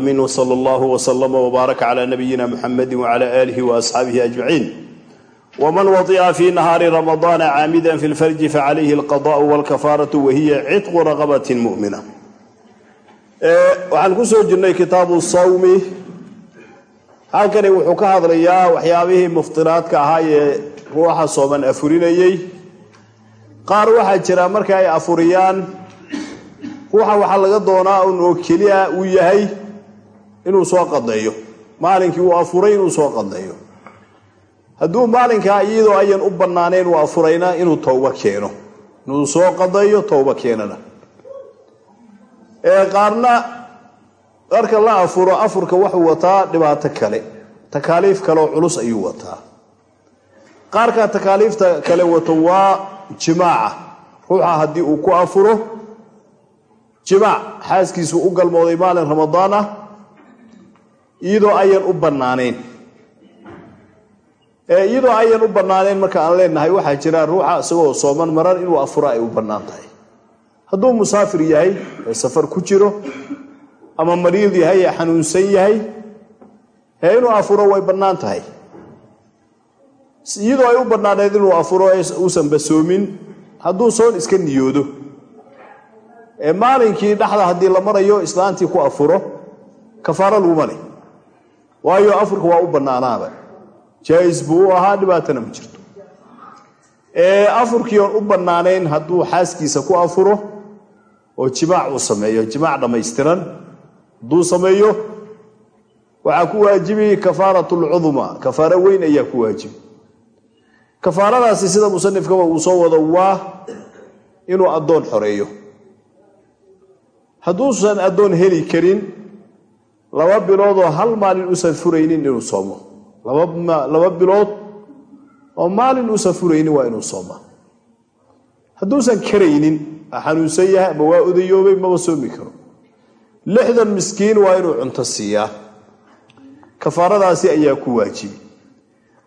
min wsala allahu wslama wbaaraka cala nabiyina muxamedi wcala aalihi waasxaabihi ajmaciin wman wadica fi nahaari ramadaana caamidan fi lfarji facalayhi alqada'u walkafaaratu wahiya cidqu raqabatin mu'mina. Waxaan ku soo jirnay kitaabu sawmi. Halkani wuxuu ka hadlayaa waxyaabihii muftiraadka ahaa ee ruuxa sooman afurinayey qaar waxaa jira marka ay afuriyaan ruuxa waxaa laga doonaa un oo keliya uu yahay inuu soo qadeeyo. Maalinkii uu afuray inuu soo qadeeyo. Hadduu maalinkaa iyadoo ayan u bannaanayn uu afurayna inuu towba keeno. Inuu soo qadeeyo towba keenana. Qaarna marka la afuro afurka wuxuu wataa dhibaato kale. Takaaliif kaleoo culus ayuu wataa. Qaarka takaaliifta kale wato waa jimaaca. Ruuxa haddii uu ku afuro jimaac xaaskiisu u galmooday maalin ramadaan ah iyadoo ayan u bannaanayn. Iyadoo ayan u bannaanayn marka aan leenahay waxaa jira ruuxa isagoo sooman marar inuu afuro ay u bannaan tahay. Hadduu musaafir yahay ee safar ku jiro ama mariid yahay ee xanuunsan yahay ee inuu afuro way bannaan tahay. Iyadoo ay u bannaaneed inuu afuro uusan basoomin hadduu soon iska niyoodo maalinkii dhexda haddii la marayo islaantii ku afuro kafaaro laguma leh waayo afurka waa u bannaanaaba jaais buu u ahaa dhibaatana ma jirto. Afurkii oon u bannaanayn hadduu xaaskiisa ku afuro oo jimaac uu sameeyo jimaac dhammaystiran hadduu sameeyo waxaa ku waajibi kafaaratlcudma kafaaro weyn ayaa ku waajibi kafaaradaasi sida musanifkaba uu soo wado waa inuu addoon xoreeyo hadduusan addoon heli karin laba biloodoo hal maalin uusan furaynin inuu soomo. Laba bilood oo maalin uusan furaynin waa inuu sooma. Hadduusan karaynin xanuunsan yahay ama waa odayoobay maba soomi karo. Lixdan miskiin waa inuu cunto siiyaa. Kafaaradaasi ayaa ku waajibi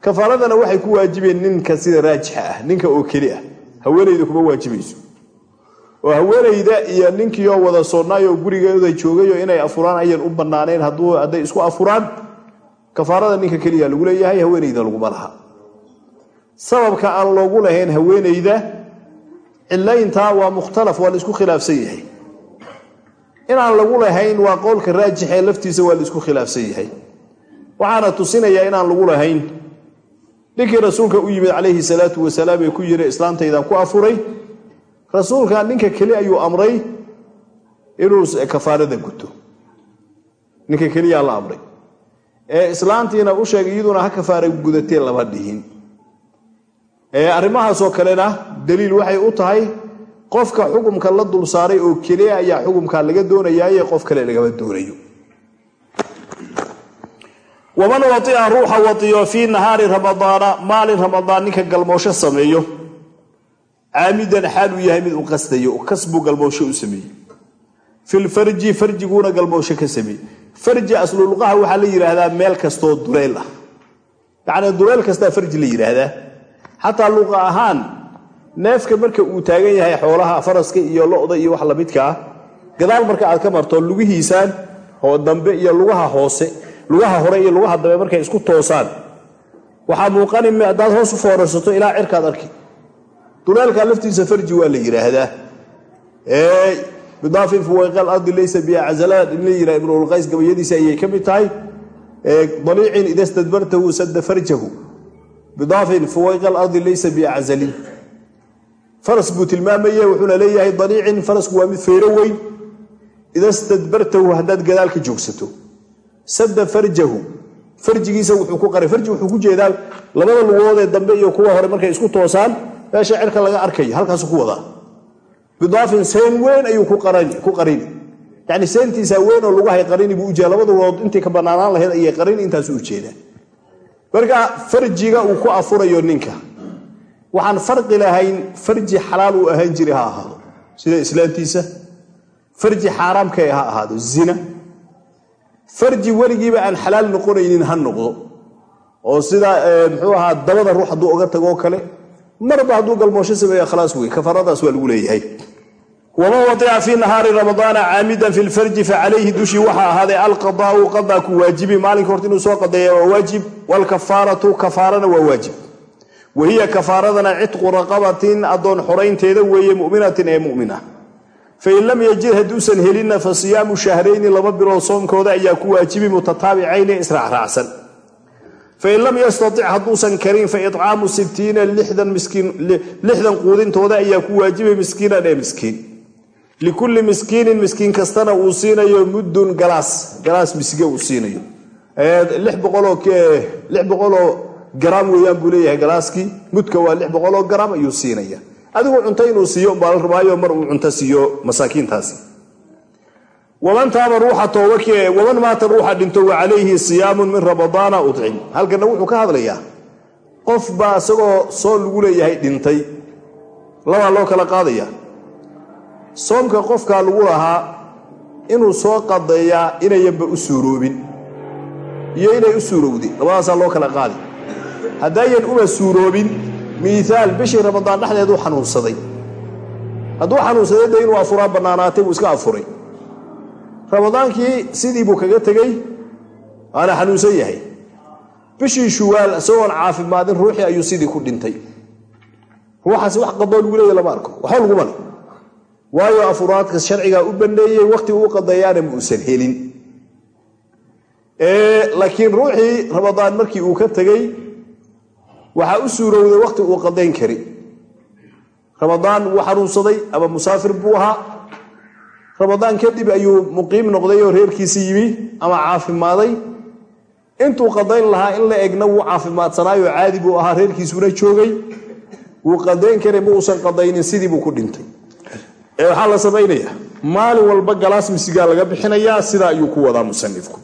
kafaaradana waxay ku waajibeen ninka sida raajixa ah ninka oo keli ah. Haweenayda kuma waajibayso oo haweenayda iyo ninkiioo wada soonaayoo gurigeeda joogayo inay afuraan ayan u bannaanayn hadday isku afuraan kafaarada ninka keliya lagu leeyahay haweenayda laguma laha. Sababka aan loogu lahayn haweenayda cilayntaa waa mukhtalaf waa la isku khilaafsan yahay. Inaan lagu lahayn waa qowlka raajixee laftiisa waa la isku khilaafsan yahay. Waxaana tusinayaa inaan lagu lahayn. Ninkii rasuulka u yimid calayhi salaatu wasalaam ee ku yiri islaantaydan ku afuray rasuulka ninka keli ayuu amray inuu kafaarada guto. Ninka keliyaa la amray. Ee islaantiina u sheegay iyaduna ha kafaara gudatee lama dhihin. Arrimahaasoo kalena daliil waxay u tahay qofka xukumka la dul saaray oo keliya ayaa xukumka laga doonayaaye qof kale lagama doonayo. Waman waia ruuxa waiyo fii nahaari ramadaana maalin ramadaan ninka galmoosho sameeyo caamidan xaal uu yahay mid u qastayo kasbuu galmoosho u sameeyey. Filfarji farjiguuna galmoosho ka sameeyey. Farji asluluqaha waxaa la yidhaahdaa meel kastoo dureyl ah. Yacnii dureyl kastaa farji la yidhaahdaa xataa luqa ahaan neefka marka uu taagan yahay xoolaha faraska iyo lo-da iyo wax lamidka ah gadaal marka aad ka marto lugihiisaan oo dambe iyo lugaha hoose lugaha hore iyo lugaha dambe markay isku toosaan waxaa muuqani haddaad hoos u foorarsato ilaa cirkaad arki duleelka laftiisa farji waa la yidhaahdaa bidaafin fuwayqa alardi laysa biaczalaan in la yidhaha ibnulqays gabayadiisa ayay ka mid tahay. Daliicin ida stadbartahu sadda farjahu. Bidaafin fuwayqa alardi laysa biaczalin faras buu tilmaamaya wuxuuna leeyahay daliicin farasku waa mid fayro weyn. Ida stadbartahu haddaad gadaal ka joogsato. Sadda farjahu. Farjigiisa wuxuu ku qaray. Farji wuxuu ku jeedaa labada lugoodee dambe iyo kuwa hore markay isku toosaan meesha cirka laga arkayo halkaasu ku wadaa bidaafin seen weyn ayuu ku qarini yani seentiisa weyn oo lugahay qarini buu ujeeda labada lugood intii ka banaanaan lahayd ayay qarini intaasu u jeedaa marka farjiga uu ku afurayo ninka. Waxaan farqi lahayn farji xalaal uu ahaan jiray ha ahaado. Sida islaantiisa. Farji xaaraamka ha ahaado. Zina. Farji weligiiba aan xalaal noqonaynin ha noqdo oo sida muxuu ahaa dabada ruux hadduu oga tagoo kale marba hadduu galmoosho sameeya khalaas wey kafaaradaas waa lagu leeyahay. waman wadica fii nahaari ramadaana caamidan fi lfarji facalayhi dushii waxaa ahaaday alqadaau qadaa ku waajibi maalinka horta inuu soo qadeeya waa waajib waalkafaaratu kafaarana waa waajib wahiya kafaaradana cidqu raqabatin addoon xoraynteeda weeye muminatin ee mumina fain lam yajid hadduusan helinna fa siyaamu shahrayni laba bilood soomkooda ayaa ku waajibi mutataabicayni israacraacsan fain lam yastatic hadduusan karin fa icaamu sittiina lixdan quudintooda ayaa ku waajibay miskiinan ee miskiin likulli miskiinin miskiin kastana uu siinayo muddun galaas galaas misge uu siinayo lix boqoloo garaam weeyaan buu leeyahay galaaskii mudka waa lix boqoloo garaam ayuu siinaya adigu cunto inuu siiyo umbaa la rabaayo mar uu cunto siiyo masaakiintaasi waman taaba ruuxa toobak waman maata ruuxa dhinto wa calayhi siyaamun min ramadaana udcim halkana wuxuu ka hadlayaa qof baa isagoo soo lagu leeyahay dhintay. Labaa loo kala qaadaya. Soomka qofkaa lagu lahaa inuu soo qadeeyaa inayanba u suuroobin iyo inay u suurowday labadaasaa loo kala qaadi. Haddaayan uma suuroobin miiaal bishii ramadaan dhexdeeduu xanuunsaday. Hadduu xanuunsaday de inuu afuraa bannaanaatay buu iska afuray ramadaankii sidii buu kaga tegey waana xanuunsan yahay. Bishii shuwaal isagoon caafimaadin ruuxii ayuu sidii ku dhintay. Ruuxaasi wax qadoo lagu leeya lama arko. Waxba laguma le waayo afuraadka sharcigaa u banneeyey wakhti uu qadeeyaana ma uusan helin. Laakiin ruuxii ramadaan markii uu ka tegey waxaa u suurowday wakhti uu qadayn kari. Ramadaan wuu xanuunsaday ama musaafir buu ahaa ramadaan kadib ayuu muqiim noqday oo reerkiisi yimi ama caafimaaday. Intuu qadayn lahaa in la egna wuu caafimaadsanaayo caadi buu ahaa reerkiisuna joogay. Wuu qadayn karay ma uusan qadaynin sidii buu ku dhintay. Waxaa la samaynayaa maalin walba galaas misigaa laga bixinayaa sidaa ayuu ku wadaa musanifku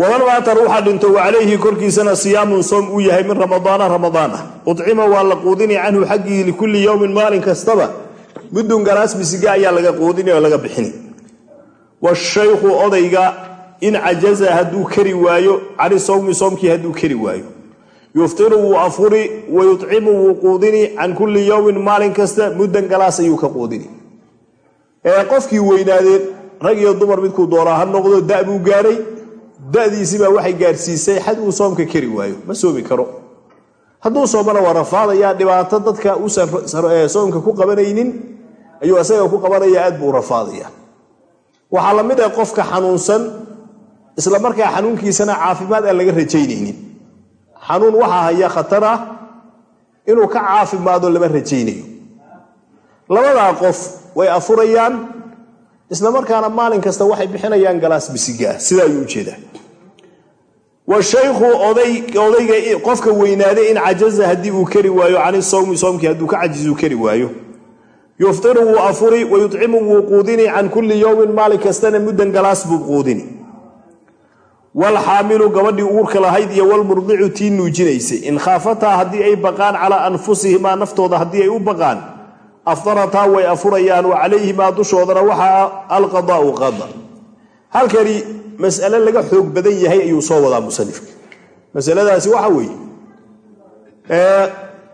waman maata ruuxa dhinto wa calayhi korkiisana siyaamun soom uu yahay min ramadaana ramadaana. Udcima waa la quudini canhu xaggii likulli yowmin maalin kastaba muddun galaas misiga ayaa laga quudini oo laga bixini washaykhu odayga in cajaza hadduu kari waayo cani sowmi soomkii hadduu kari waayo. Yuftiru wuu afuri wa yudcimu wuu quudini can kulli yowmin maalin kasta muddan galaas ayuu ka quudini. Ee qofkii weynaadeen rag iyo dumar midkuu doonaa ha noqdo da buu gaaray dadiisibaa waxay gaadhsiisay xad uu soomka kari waayo ma soomi karo. Hadduu soomana waa rafaadayaa dhibaato dadka uusan soomka ku qabanaynin ayuu asaga ku qabanaya aad buu rafaadaya. Waxaa la mid ah qofka xanuunsan isla markaa xanuunkiisana caafimaad aan laga rajaynaynin. Xanuun waxaa haya khatar ah inuu ka caafimaado lama rajaynayo. Labadaa qof way afurayaan isla markaana maalin kasta waxay bixinayaan galaas bisigaa sidaa ayuu u jeedaa washaykhu odayga qofka weynaaday in cajaza haddii uu kari waayo sowmi soomkii hadduu ka cajizu kari waayo yuftiru wuu afuri wa yudcimu wuu quudini can kulli yowmin maalin kastana muddan galaas buu quudini. Walxaamilu gabadhii uurka lahayd iyo walmurdicu tii nuujinaysay. In khaafataa haddii ay baqaan calaa anfusihimaa naftooda haddii ay u baqaan afdarataa way afurayaan wa calayhimaa dushoodana waxaa alqadaau qada. Halkani mas'ale laga xoog badan yahay ayuu soo wadaa musanifka. Masaladaasi waxa weeye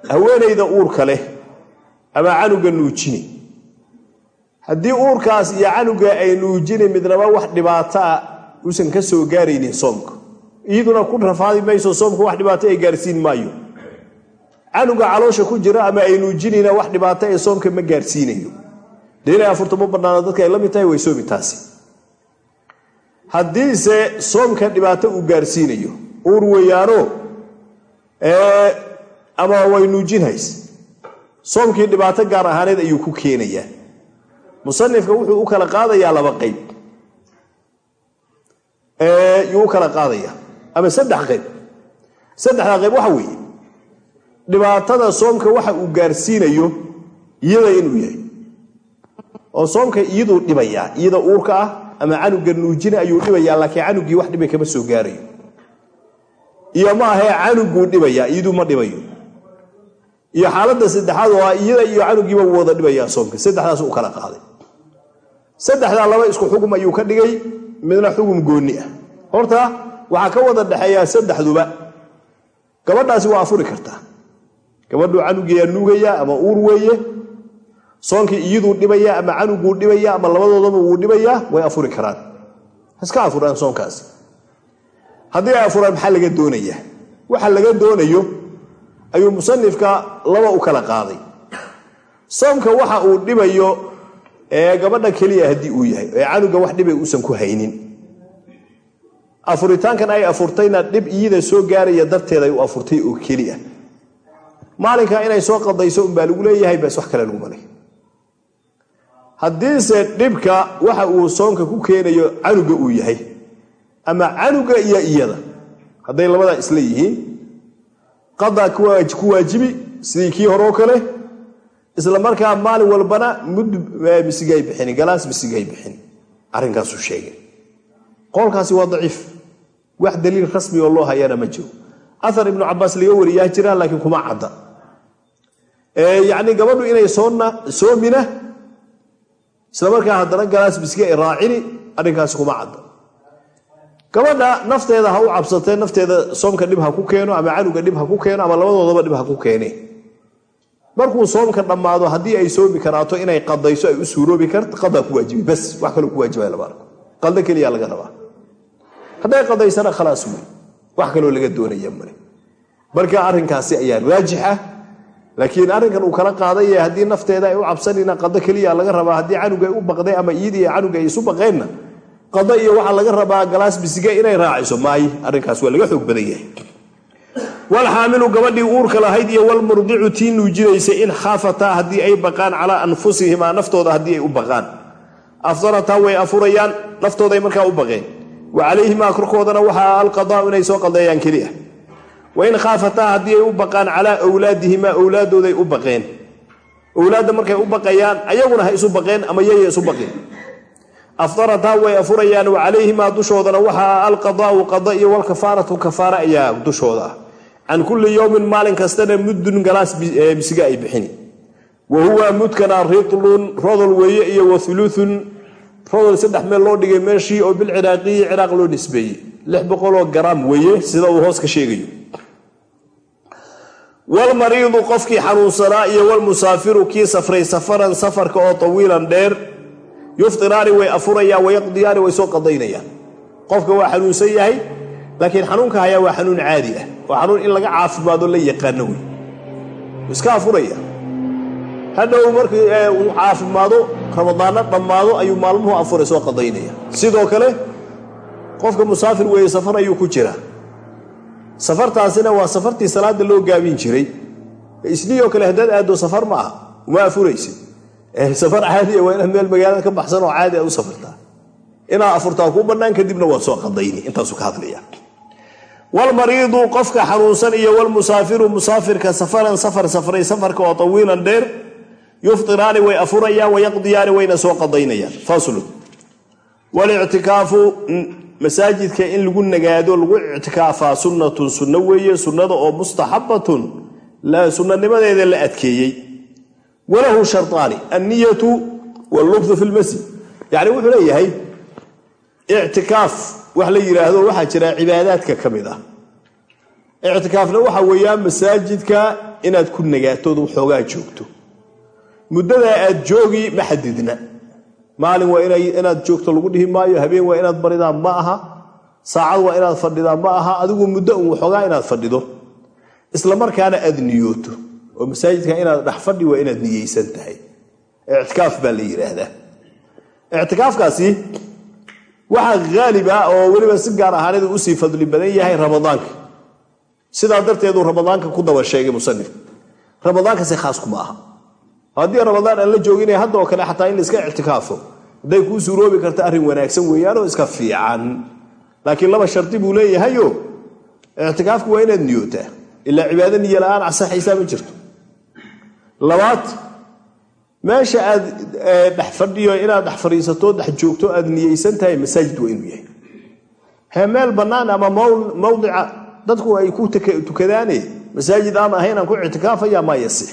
haweenayda uurka leh ama canuga nuujini. Haddii uurkaas iyo canuga ay nuujini midnaba wax dhibaato ah uusan ka soo gaaraynin soomka. Iyaduna ku rafaadi mayso soomka wax dhibaato ay gaarsiin maayo. Canuga caloosha ku jira ama ay nuujinayna wax dhibaato ee soomka ma gaarsiinayo. Dee inay afurta bannaano dadka ay la mid tahay way soomi taasi. Haddiise soomka dhibaato uu gaarsiinayo uur weeyaano ama way nuujinhays soomkii dhibaato gaar ahaaneed ayuu ku keenayaa. Musanifka wuxuu u kala qaadayaa laba qayb. Yuu u kala qaadayaa. Ama saddex qayb. Saddexdaa qayb waxa weeye. Dhibaatada soomka waxa uu gaarsiinayo iyada inuu yahay. Oo soomka iyaduu dhibayaa iyada uurka ah ama canuga nuujina ayuu dhibayaa laakiin canugii wax dhibay kama soo gaarayo. Iyo ma ahee canuguu dhibayaa iyaduu ma dhibayo iyo xaaladda saddexaad oo ah iyada iyo canugiiba wada dhibayaa soomka. Saddexdaas u kala qaaday. Saddexdaa laba isku xugum ayuu ka dhigay midna xugum goonni ah. Horta waxaa ka wada dhexeeyaa saddexduba. Gabadhaasi waa afuri kartaa gabadhuu canugeeyaa nuugaya ama uur weeye. Soonkii iyaduu dhibaya ama canuguu dhibaya ama labadoodaba wuu dhibayaa way afuri karaan. Iska afuraan soonkaasi. Haddii ay afuraan maxaa laga doonayaa waxa laga doonayo ayuu musanifka laba u kala qaaday. Soomka waxa uu dhibayo ee gabadha keliya haddii uu yahay ee canuga wax dhibay uusan ku haynin. Afuritaankan ay afurtayna dhib iyada soo gaaraya darteeda u afurtay oo keli ah maalinka inay soo qadayso unbaa lagu leeyahay bas wax kale laguma leh haddiise dhibka waxa uu soonka ku keenayo canuga uu yahay. Ama canuga iyo iyada hadday labadaa isla yihiin qadaa ku waajibi sidii kii horeo kale isla markaa maalin walbana mud misigay bixin galaas misigay bixin. Arrinkaasuu sheegay. Qowlkaasi waa daciif. Wax daliil rasmi oo loo hayana ma jiro. Aar ibnu cabaas laga wariyaa jira laakiin kuma cadda. Yacni gabadhu inay soomina isla markaa haddana galaas miskiga ay raacini arrinkaasi kuma cadda gabadha nafteeda ha u cabsatee nafteeda soomka dhib ha ku keeno ama canuga dhib ha ku keeno ama labadoodaba dhib ha ku keene markuu soomka dhammaado haddii ay soomi karaato inay qadayso ay u suuroobi karto qadaa ku waajibi bas wax kaloo ku waajibaya lama arko qaldo keliya laga rabaa. Hadday qadaysana khalaas wey wax kaloo laga doonaya male marka arrinkaasi ayaa raajix ah. Laakiin arrinkan uu kala qaadaye haddii nafteeda ay u cabsanina qado keliya laga rabaa haddii canuga ay u baqday ama iyadii canuga ay isu baqeenna qado iyo waxaa laga rabaa galaas bisiga inay raaciso maaye arrinkaas waa laga xoog badan yahay. Walxaamilu gabadhii uurka lahayd iyo walmurdicu tii nuujinaysa in khaafataa haddii ay baqaan calaa anfusihimaa naftooda haddii ay u baqaan. Afdarataa way afurayaan naftooday markaa u baqeen. Wa calayhimaa korkoodana waxaa alqadaau inay soo qadeeyaan keliya. Wain khaafataa haddii ay u baqaan calaa wlaadihimaa owlaadooday u baqeen. Owlaadda markay u baqayaan ayaguna ha isu baqeen ama yaya isu baqeen afdarataa way afurayaan wa calayhimaa dushoodana waxaa alqadaau qada iyo walkafaaratu kafaara ayaa dushooda. Ah can kulli yowmin maalin kastana muddun galaas bisiga ay bixini. Wa huwa mudkana ritlun rodol weeye iyo wa uluun rodol saddex meel loo dhigay meeshii oo bilciraaqiyi ciraaq loo nisbeeyey. Lix boqoloo garaam weeye sida uu hoos sheegayo. Walmariidu qofkii xanuunsanaa iyo walmusaafiru kii safray safaran safarka oo tawiilan dheer yuftiraani way afurayaan wayaqdiyaani way soo qadaynayaan. Qofka waa xanuunsan yahay laakiin xanuunka hayaa waa xanuun caadi ah. Waa xanuun in laga caafimaado la yaqaano wey. Iska afuraya hadhow markii uu caafimaado ramadaanno dhammaado ayuu maalmuhu afuray soo qadaynaya. Sidoo kale qofka musaafir weeye safar ayuu ku jiraa safartaasina waa safartii salaada loo gaabin jiray. Isnioo kale haddaad aaddo safar ma aha. Uma afuraysid safar caadiya waa inaad meel magaalada ka baxsan oo caadi aad u safartaa inaad afurtaa kuu bannaan kadibna waad soo qadayni intaasuu ka hadlaya. Walmariidu qofka xanuunsan iyo walmusaafiru musaafirka safaran safar safray safarka oo tawiilan dheer yuftiraani way afurayaan wayaqdiyaani wayna soo qadaynayaan. Faslun. Walictikaafu masaajidka in lagu nagaado lagu ictikaafaa sunnatun sunno weeye sunnada oo mustaxabatun sunnanimadeeda la adkeeyey walahu sharطaani anniyatu wallubthu fi lmasjid yacni wuxuu leeyahay ictikaaf wax la yidhaahdo waxaa jira cibaadaadka ka mid ah ictikaafna waxa weeyaan masaajidka inaad ku nagaatood waxoogaa joogto muddadaa aad joogi ma xadidna maalin waa inaad joogto lagu dhihi maayo habeen waa inaad baridaa ma aha saacad waa inaad fadhidaa ma aha adigu muddo un waxoogaa inaad fadhido isla markaana aad niyooto oo masaajidka inaad dhex waa inaad niyeysan tahay. Ictikaaf baa la yidhaahdaa ictikaafkaasi waxaa haalib ah oo weliba si gaar ahaaneed u sii fadli badan yahay ramadaanka. Sidaa darteeduu ramadaanka ku daba sheegay musanif ramadaankasi khaas kuma aha. Haddii ramadaan aan la joogina hadda oo kale xataa in laiska ictikaafo hadday kuu suuroobi karta arrin wanaagsan weeyaanoo iska fiican. Laakiin laba shardi buu leeyahayo. Ictikaafku waa inaad niyootaa. Ilaa cibaado niyo la'aan asaxaysaa ma jirto labaad meesha aad dhex fadhiyo inaad dhex fadhiisato dhex joogto aad niyeysan tahay masaajid waa inuu yahay. He meel bannaan ama mawdica dadku ay ku tukadaane masaajid aan ahayn aan ku ictikaafaya maa yasix.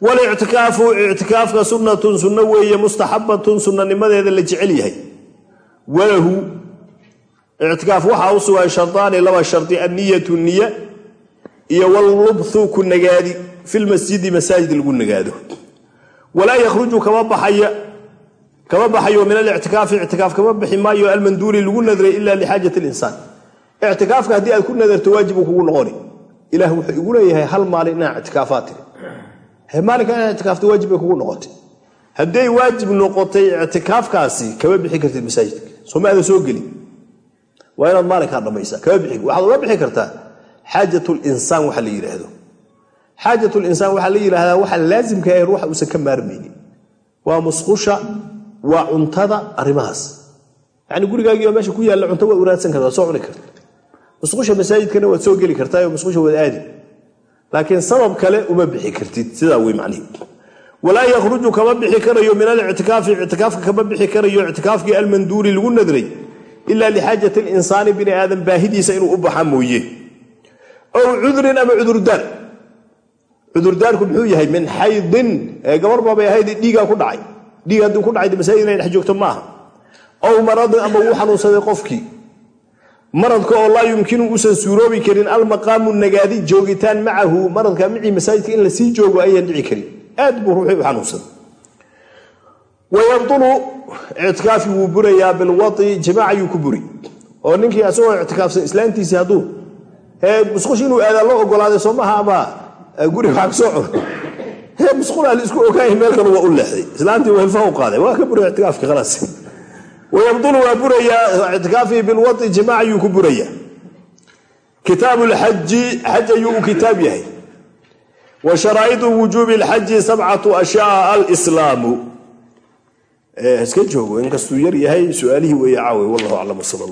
Walictikaafu ictikaafka sunnatun sunno weeye mustaxabatun sunnanimadeeda la jecel yahay. Walahu ictikaaf waxaa u sugan shardaani laba shardi anniyatu niya iyo wallubthu ku nagaadi filmasjidi masaajid lagu nagaado. Walaa yakhruju kama baxayo min alictikaafi ictikaaf kama bixi maayo almanduuri lagu nadray ila lixaajat linsaan ictikaafka haddii aad ku nadarto waajib uu kugu noqoni. Ilah wuxuu igu leeyahay hal maalin inaa ictikaafaad tiri. Maalinka inaa ictikaafta waajib bay kugu noqotay. Hadday waajib noqotay ictikaafkaasi kama bixi kartid masaajidka. Sooma aadan soo gelin waa inaad maalinkaa dhammaysaa kama bixi. Waxaad uga bixi kartaa xaajat linsaan waxa la yidhaahdo xaajat linsaan waxaa la yidhaahdaa waxa laasimka ah ruuxa uusan ka maarmaynin waa musqusha waa cuntada arrimahaas yacni gurigaagiioo meesha ku yaalla cunto waad wanaadsan karta soo cuni karta musqusha masaajidkana waad soo geli kartaa oo musqusha waad aadi laakiin sabab kale uma bixi kartid sidaa wey macnihi walaa yakhruju kama bixi karayo min alictikaafi ictikaafka kama bixi karayo ictikaafkii almanduuri lagu nadray ila lixaajati linsaani bini aadam baahidiisa inuu u baxa mooye ow cudrin ama cudurdaar cudurdaarku muxuu yahay min xaydin gabar baabay ahayd dhiigaa ku dhacay. Dhiig haddii ku dhacay masaajid inay dhex joogto maaha. Ow maradin ama wuu xanuunsaday qofkii. Maradka oo laa yumkinu uusan suuroobi karin almaqaamu nagaadi joogitaan macahu maradka micii masaajidka in la sii joogo ayaan dhici karin. Aad buu ruuxii u xanuunsaday. Wayabtulu ictikaafi wuu burayaa bilwai jimaac ayuu ku buri oo ninkii asagoo ictikaafsan islaantiisii hadduu musqush inuu aadaa loo ogolaaday soo maha ama guriga waa ka soo cuno musqulaa la isku ogaaya meel kale waa u leexday. Islaantii weelfaha u qaaday. Waa ka buray ictikaafki khalaas. Wayabdulu waa burayaa. Ictikaafii bilwai jimaac ayuu ku burayaa. Kitaabu lxaji xaj ayuu u kitaab yahay. Wa sharaa'idu wujuubi alxaji sabcatu ashyaa alslaamu iska joogo inkastuu yar yahay su'aalihii weeye caawe wallahu aclam sal